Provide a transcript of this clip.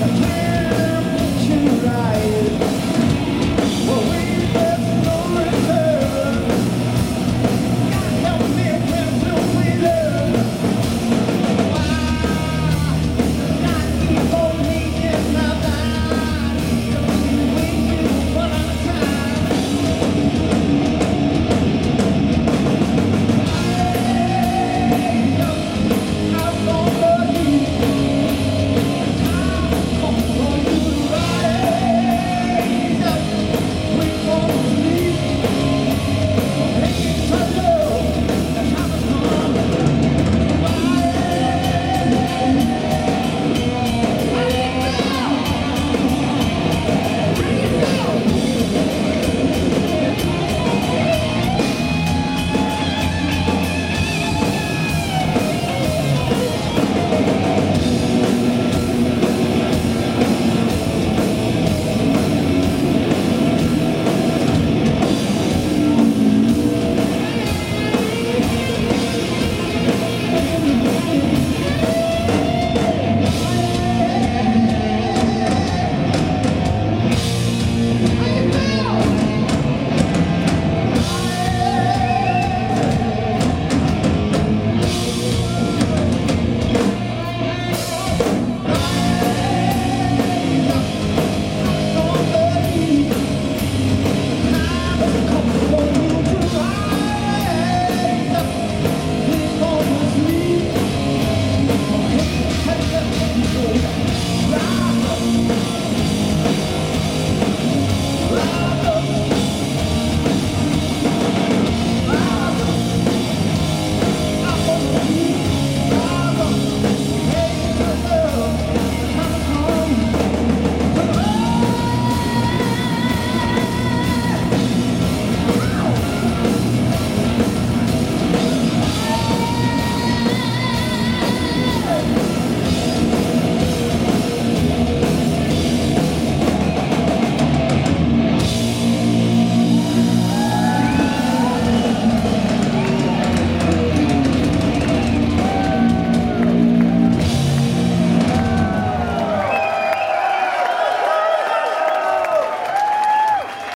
Hey!